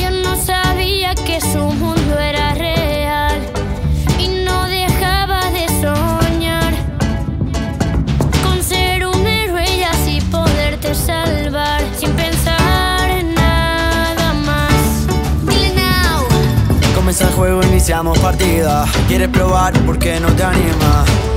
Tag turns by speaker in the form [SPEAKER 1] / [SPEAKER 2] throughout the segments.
[SPEAKER 1] Yo no sabía que su mundo era real y no dejaba de soñar con ser un héroe y así poderte salvar sin pensar en nada más. Dile
[SPEAKER 2] el juego, iniciamos partida. ¿Quieres probar? ¿Por qué no te animas?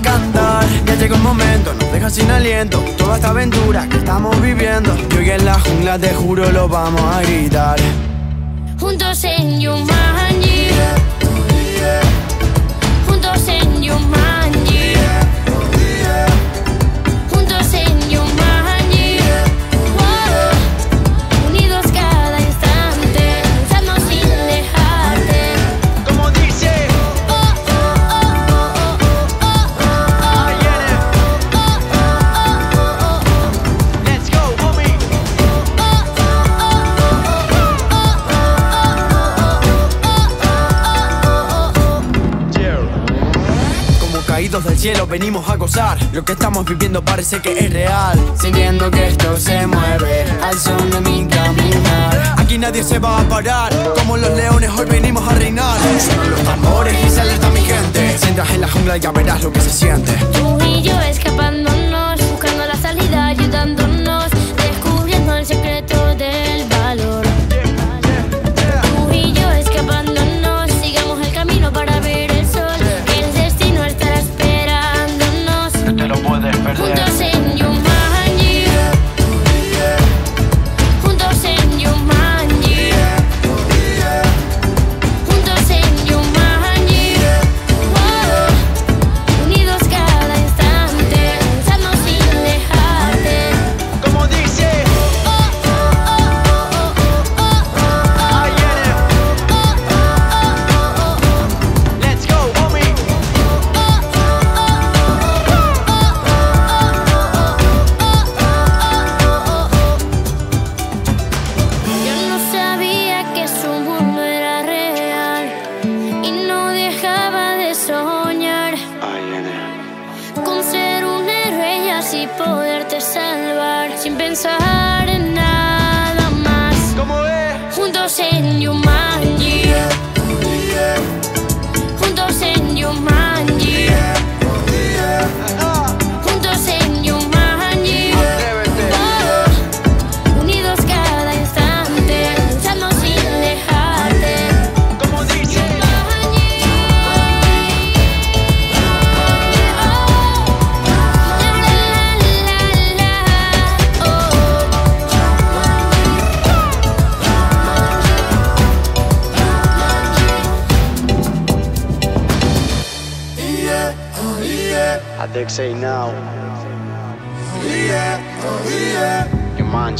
[SPEAKER 2] Cantar. Ya llegó el momento, nos deja sin aliento. Toda esta aventura que estamos viviendo. Y hoy en la jungla, te juro, lo vamos a gritar.
[SPEAKER 1] Juntos en Yumanji.
[SPEAKER 2] Caídos del cielo venimos a gozar. Lo que estamos viviendo parece que es real. Sintiendo que esto se mueve Al son de mi caminar. Aquí nadie se va a parar Como los leones hoy venimos a reinar. Suenan los tambores y se alerta mi gente. Si entras en la jungla ya verás lo que se siente.
[SPEAKER 1] Tú y yo escapándonos, así poderte salvar. Sin pensar en I think say now. Yeah, oh
[SPEAKER 2] yeah. Your mind,